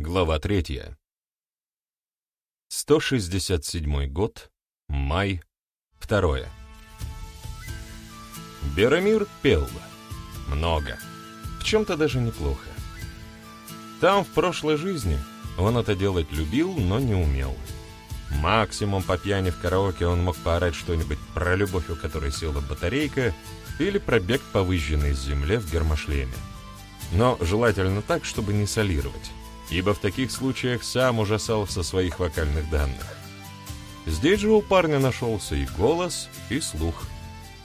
Глава третья. 167 год, май, второе. Берамир пел. Много. В чем-то даже неплохо. Там, в прошлой жизни, он это делать любил, но не умел. Максимум по пьяни в караоке он мог поорать что-нибудь про любовь, у которой села батарейка, или про бег по выжженной земле в гермошлеме. Но желательно так, чтобы не солировать ибо в таких случаях сам ужасался своих вокальных данных. Здесь же у парня нашелся и голос, и слух.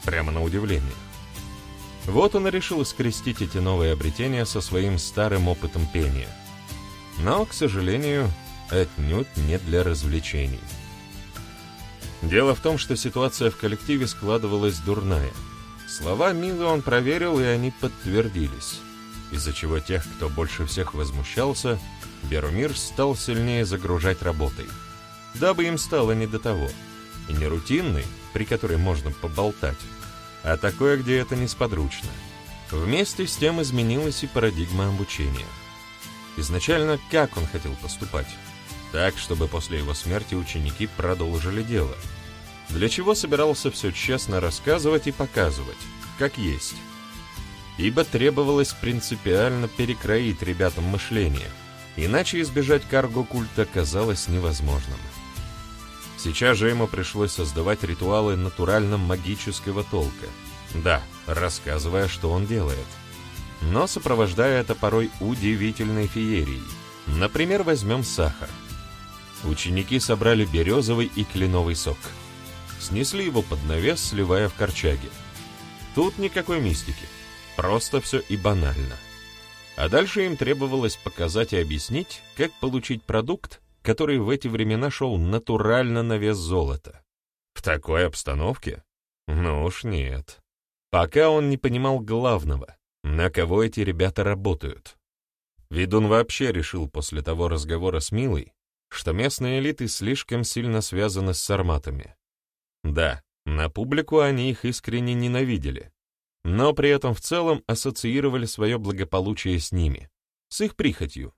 Прямо на удивление. Вот он и решил скрестить эти новые обретения со своим старым опытом пения. Но, к сожалению, отнюдь не для развлечений. Дело в том, что ситуация в коллективе складывалась дурная. Слова Милы он проверил, и они подтвердились из-за чего тех, кто больше всех возмущался, Берумир стал сильнее загружать работой, дабы им стало не до того. И не рутинный, при которой можно поболтать, а такое, где это несподручно. Вместе с тем изменилась и парадигма обучения. Изначально как он хотел поступать? Так, чтобы после его смерти ученики продолжили дело. Для чего собирался все честно рассказывать и показывать, как есть ибо требовалось принципиально перекроить ребятам мышление, иначе избежать карго-культа казалось невозможным. Сейчас же ему пришлось создавать ритуалы натурально-магического толка, да, рассказывая, что он делает, но сопровождая это порой удивительной феерией. Например, возьмем сахар. Ученики собрали березовый и кленовый сок. Снесли его под навес, сливая в корчаге. Тут никакой мистики. Просто все и банально. А дальше им требовалось показать и объяснить, как получить продукт, который в эти времена шел натурально на вес золота. В такой обстановке? Ну уж нет. Пока он не понимал главного, на кого эти ребята работают. Ведун вообще решил после того разговора с Милой, что местные элиты слишком сильно связаны с сарматами. Да, на публику они их искренне ненавидели, но при этом в целом ассоциировали свое благополучие с ними, с их прихотью.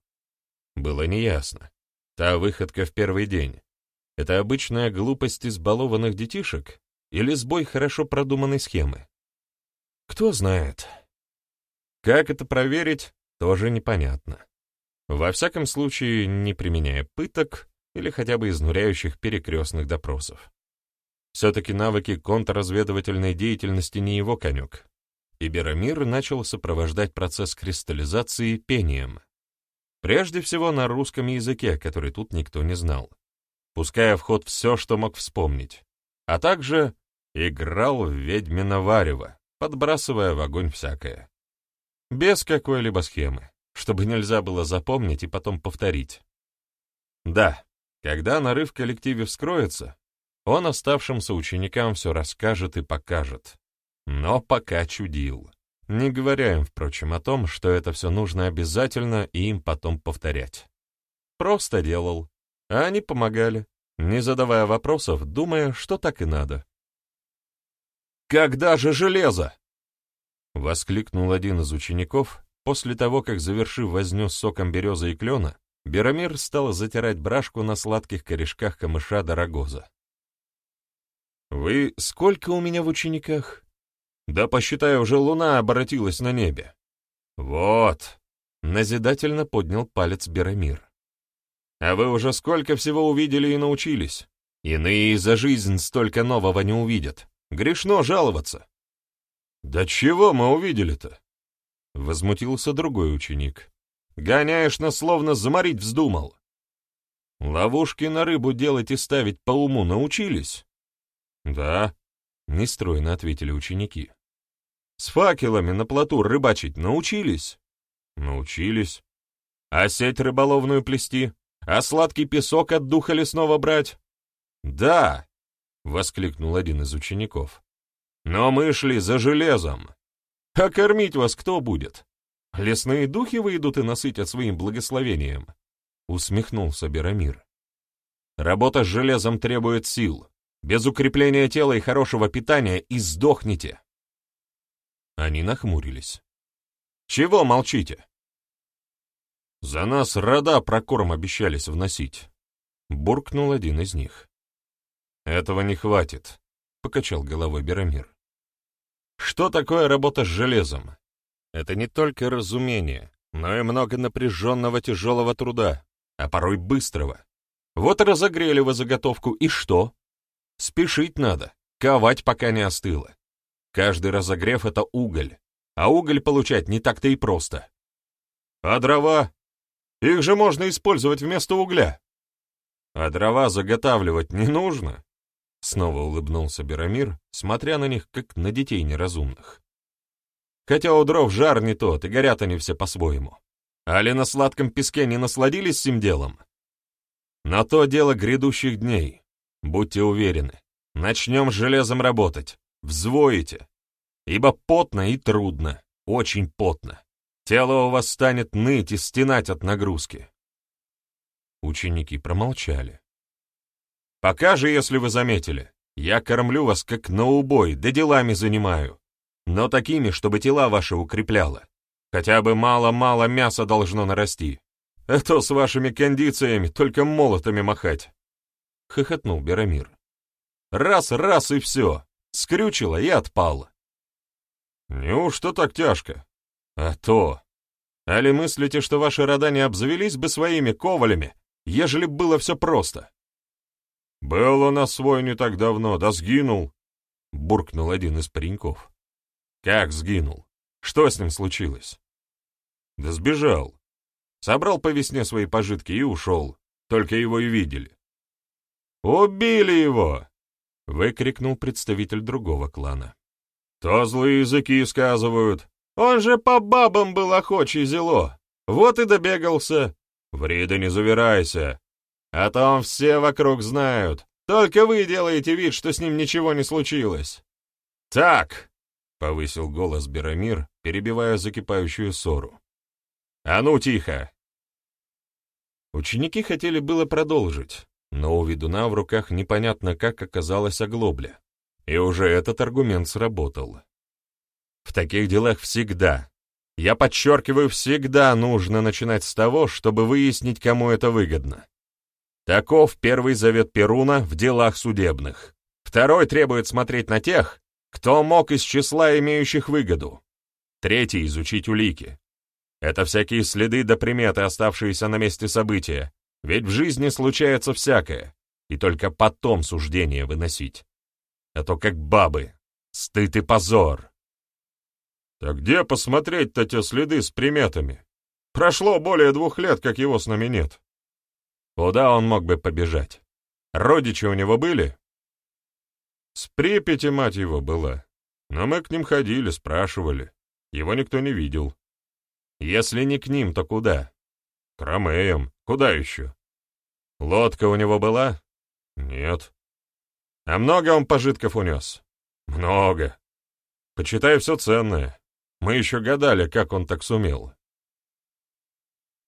Было неясно. Та выходка в первый день — это обычная глупость избалованных детишек или сбой хорошо продуманной схемы? Кто знает. Как это проверить, тоже непонятно. Во всяком случае, не применяя пыток или хотя бы изнуряющих перекрестных допросов. Все-таки навыки контрразведывательной деятельности не его конек и Берамир начал сопровождать процесс кристаллизации пением. Прежде всего на русском языке, который тут никто не знал, пуская в ход все, что мог вспомнить, а также играл в ведьмино варево, подбрасывая в огонь всякое. Без какой-либо схемы, чтобы нельзя было запомнить и потом повторить. Да, когда нарыв в коллективе вскроется, он оставшимся ученикам все расскажет и покажет, но пока чудил. Не говоря им, впрочем, о том, что это все нужно обязательно и им потом повторять. Просто делал, а они помогали, не задавая вопросов, думая, что так и надо. «Когда же железо?» — воскликнул один из учеников после того, как, завершив возню с соком березы и клена, Берамир стал затирать брашку на сладких корешках камыша дорогоза. «Вы сколько у меня в учениках?» Да, посчитай, уже луна обратилась на небе. Вот, назидательно поднял палец Берамир. А вы уже сколько всего увидели и научились? Иные за жизнь столько нового не увидят. Грешно жаловаться. Да чего мы увидели-то? Возмутился другой ученик. Гоняешь нас, словно заморить вздумал. Ловушки на рыбу делать и ставить по уму научились? Да, нестройно ответили ученики. С факелами на плоту рыбачить научились? Научились. А сеть рыболовную плести? А сладкий песок от духа лесного брать? Да, воскликнул один из учеников. Но мы шли за железом. А кормить вас кто будет? Лесные духи выйдут и насытят своим благословением. Усмехнулся Берамир. Работа с железом требует сил. Без укрепления тела и хорошего питания и сдохнете. Они нахмурились. «Чего молчите?» За нас рода прокорм обещались вносить. Буркнул один из них. Этого не хватит, покачал головой Берамир. Что такое работа с железом? Это не только разумение, но и много напряженного тяжелого труда, а порой быстрого. Вот разогрели вы заготовку, и что? Спешить надо, ковать пока не остыло. Каждый разогрев — это уголь, а уголь получать не так-то и просто. А дрова? Их же можно использовать вместо угля. А дрова заготавливать не нужно? Снова улыбнулся Берамир, смотря на них, как на детей неразумных. Хотя у дров жар не тот, и горят они все по-своему. Али на сладком песке не насладились всем делом? На то дело грядущих дней. Будьте уверены, начнем с железом работать, взвоите. Ибо потно и трудно, очень потно. Тело у вас станет ныть и стенать от нагрузки. Ученики промолчали. Пока же, если вы заметили, я кормлю вас как на убой, да делами занимаю, но такими, чтобы тела ваши укрепляло. Хотя бы мало-мало мяса должно нарасти. А то с вашими кондициями только молотами махать. Хохотнул Берамир. Раз, раз и все. Скрючило и отпало. Неужто так тяжко? А то. Али мыслите, что ваши рода не обзавелись бы своими ковалями, ежели было все просто? Был у нас свой не так давно, да сгинул, буркнул один из пареньков. Как сгинул? Что с ним случилось? Да сбежал. Собрал по весне свои пожитки и ушел. Только его и видели. «Убили его!» — выкрикнул представитель другого клана. «То злые языки сказывают. Он же по бабам был охочий зело. Вот и добегался. Врида, не завирайся. А то все вокруг знают. Только вы делаете вид, что с ним ничего не случилось. Так, — повысил голос Берамир, перебивая закипающую ссору. «А ну, тихо!» Ученики хотели было продолжить, но у ведуна в руках непонятно как оказалась оглобля, и уже этот аргумент сработал. В таких делах всегда, я подчеркиваю, всегда нужно начинать с того, чтобы выяснить, кому это выгодно. Таков первый завет Перуна в делах судебных. Второй требует смотреть на тех, кто мог из числа имеющих выгоду. Третий — изучить улики. Это всякие следы да приметы, оставшиеся на месте события, ведь в жизни случается всякое, и только потом суждение выносить. А то как бабы, стыд и позор. Так где посмотреть-то те следы с приметами? Прошло более двух лет, как его с нами нет. Куда он мог бы побежать? Родичи у него были? С Припяти мать его была. Но мы к ним ходили, спрашивали. Его никто не видел. Если не к ним, то куда? К Ромеям. Куда еще? Лодка у него была? Нет. А много он пожитков унес? Много. Почитай все ценное. Мы еще гадали, как он так сумел.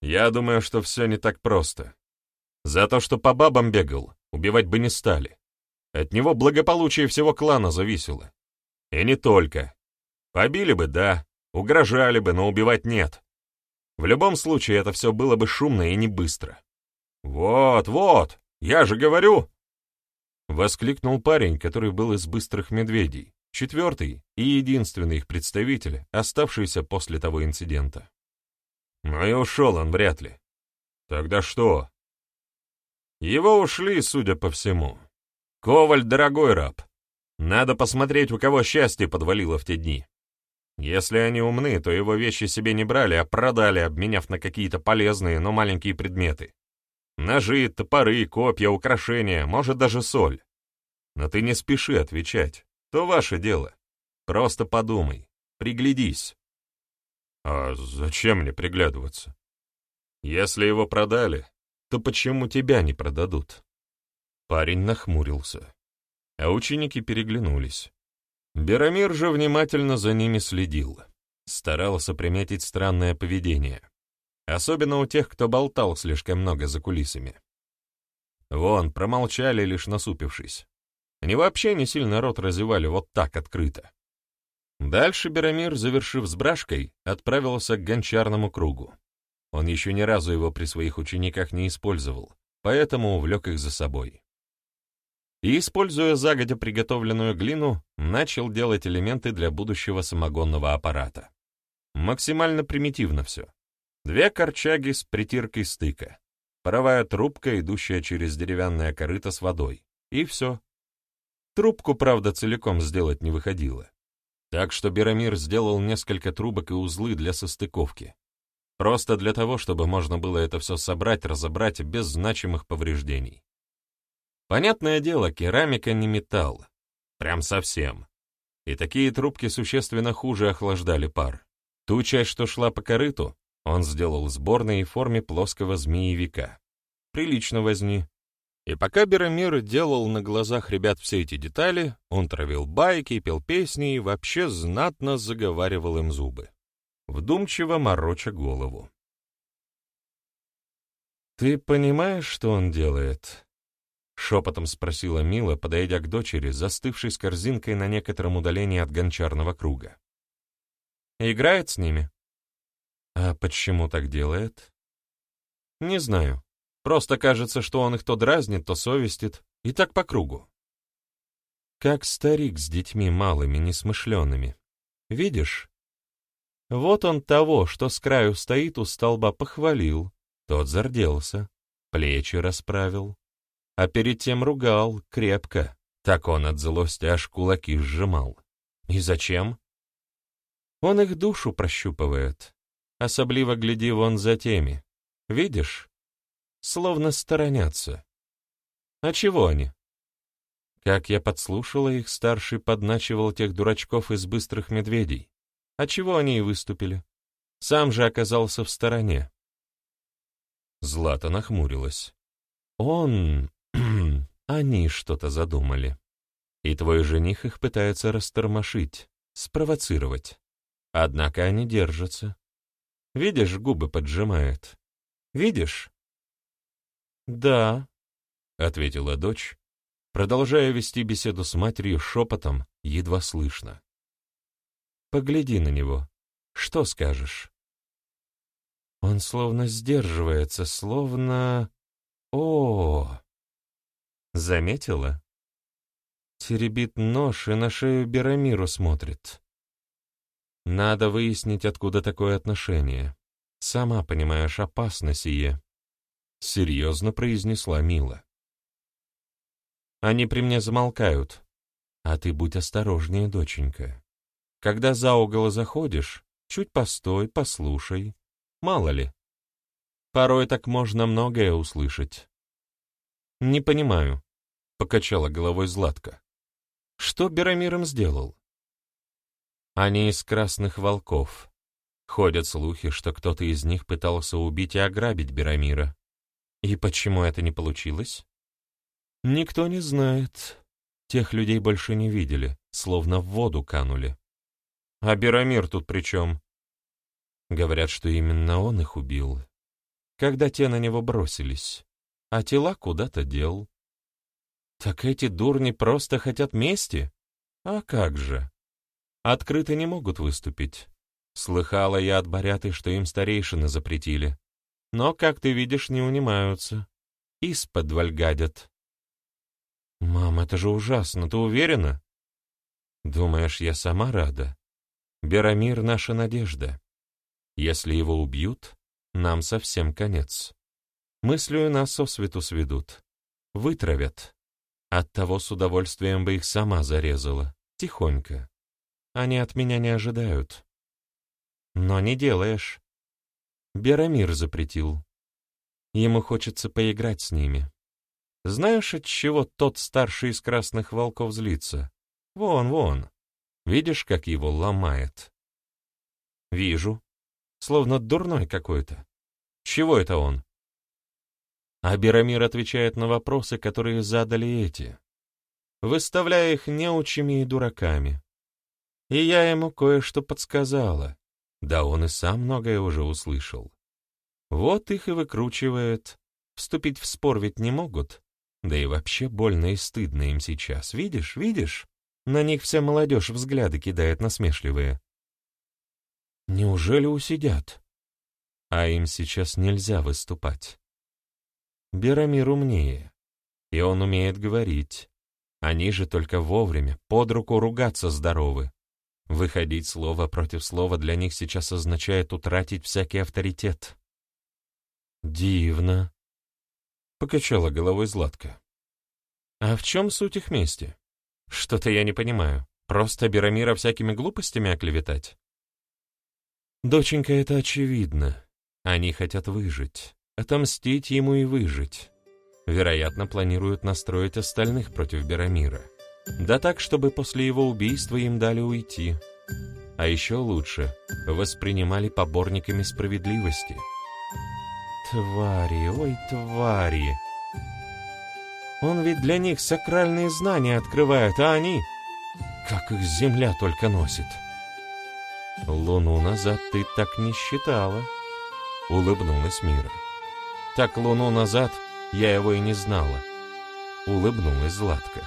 Я думаю, что все не так просто. За то, что по бабам бегал, убивать бы не стали. От него благополучие всего клана зависело. И не только. Побили бы, да, угрожали бы, но убивать нет. В любом случае это все было бы шумно и не быстро. «Вот, вот, я же говорю!» Воскликнул парень, который был из быстрых медведей, четвертый и единственный их представитель, оставшийся после того инцидента. Но и ушел он вряд ли. Тогда что? Его ушли, судя по всему. Коваль — дорогой раб. Надо посмотреть, у кого счастье подвалило в те дни. Если они умны, то его вещи себе не брали, а продали, обменяв на какие-то полезные, но маленькие предметы. Ножи, топоры, копья, украшения, может, даже соль. Но ты не спеши отвечать. То ваше дело. Просто подумай, приглядись. А зачем мне приглядываться? Если его продали, то почему тебя не продадут? Парень нахмурился, а ученики переглянулись. Берамир же внимательно за ними следил, старался приметить странное поведение, особенно у тех, кто болтал слишком много за кулисами. Вон, промолчали, лишь насупившись. Они вообще не сильно рот разевали вот так открыто. Дальше Берамир, завершив с брашкой, отправился к гончарному кругу. Он еще ни разу его при своих учениках не использовал, поэтому увлек их за собой. И, используя загодя приготовленную глину, начал делать элементы для будущего самогонного аппарата. Максимально примитивно все. Две корчаги с притиркой стыка, паровая трубка, идущая через деревянное корыто с водой, и все. Трубку, правда, целиком сделать не выходило. Так что Берамир сделал несколько трубок и узлы для состыковки. Просто для того, чтобы можно было это все собрать, разобрать без значимых повреждений. Понятное дело, керамика не металл. Прям совсем. И такие трубки существенно хуже охлаждали пар. Ту часть, что шла по корыту, он сделал в сборной форме плоского змеевика. Прилично возни. И пока Берамир делал на глазах ребят все эти детали, он травил байки, пел песни и вообще знатно заговаривал им зубы, вдумчиво мороча голову. «Ты понимаешь, что он делает?» — шепотом спросила Мила, подойдя к дочери, застывшей с корзинкой на некотором удалении от гончарного круга. «Играет с ними?» «А почему так делает?» «Не знаю. Просто кажется, что он их то дразнит, то совестит, и так по кругу. Как старик с детьми малыми, несмышленными. Видишь? Вот он того, что с краю стоит у столба, похвалил, тот зарделся, плечи расправил, а перед тем ругал крепко, так он от злости аж кулаки сжимал. И зачем? Он их душу прощупывает, особливо гляди вон за теми. Видишь? словно сторонятся. А чего они? Как я подслушала их, старший подначивал тех дурачков из быстрых медведей. А чего они и выступили? Сам же оказался в стороне. Злата нахмурилась. Он... они что-то задумали. И твой жених их пытается растормошить, спровоцировать. Однако они держатся. Видишь, губы поджимает. Видишь? «Да», — ответила дочь, продолжая вести беседу с матерью шепотом, едва слышно. «Погляди на него. Что скажешь?» Он словно сдерживается, словно... О, Заметила? Теребит нож и на шею Берамиру смотрит. Надо выяснить, откуда такое отношение. Сама понимаешь, опасно сие. — серьезно произнесла Мила. «Они при мне замолкают. А ты будь осторожнее, доченька. Когда за угол заходишь, чуть постой, послушай. Мало ли. Порой так можно многое услышать». «Не понимаю», — покачала головой Златка. «Что Берамиром сделал?» «Они из красных волков. Ходят слухи, что кто-то из них пытался убить и ограбить Берамира. И почему это не получилось? Никто не знает. Тех людей больше не видели, словно в воду канули. А Берамир тут при чем? Говорят, что именно он их убил, когда те на него бросились, а тела куда-то дел. Так эти дурни просто хотят мести? А как же? Открыто не могут выступить. Слыхала я от Боряты, что им старейшины запретили но, как ты видишь, не унимаются. Из-под гадят. «Мам, это же ужасно, ты уверена?» «Думаешь, я сама рада? Берамир — наша надежда. Если его убьют, нам совсем конец. Мыслью нас сосвету сведут. Вытравят. Оттого с удовольствием бы их сама зарезала. Тихонько. Они от меня не ожидают. Но не делаешь. Берамир запретил. Ему хочется поиграть с ними. Знаешь, от чего тот старший из красных волков злится? Вон, вон. Видишь, как его ломает? Вижу. Словно дурной какой-то. Чего это он? А Берамир отвечает на вопросы, которые задали эти, выставляя их неучими и дураками. И я ему кое-что подсказала. Да он и сам многое уже услышал. Вот их и выкручивает. Вступить в спор ведь не могут. Да и вообще больно и стыдно им сейчас. Видишь, видишь? На них вся молодежь взгляды кидает насмешливые. Неужели усидят? а им сейчас нельзя выступать. Берамир умнее, и он умеет говорить. Они же только вовремя, под руку ругаться здоровы. Выходить слово против слова для них сейчас означает утратить всякий авторитет. «Дивно», — покачала головой Златка. «А в чем суть их мести? Что-то я не понимаю. Просто Берамира всякими глупостями оклеветать?» «Доченька, это очевидно. Они хотят выжить, отомстить ему и выжить. Вероятно, планируют настроить остальных против Берамира. Да так, чтобы после его убийства им дали уйти. А еще лучше, воспринимали поборниками справедливости. Твари, ой, твари. Он ведь для них сакральные знания открывает, а они... Как их земля только носит. Луну назад ты так не считала, улыбнулась Мира. Так луну назад я его и не знала. Улыбнулась Златка.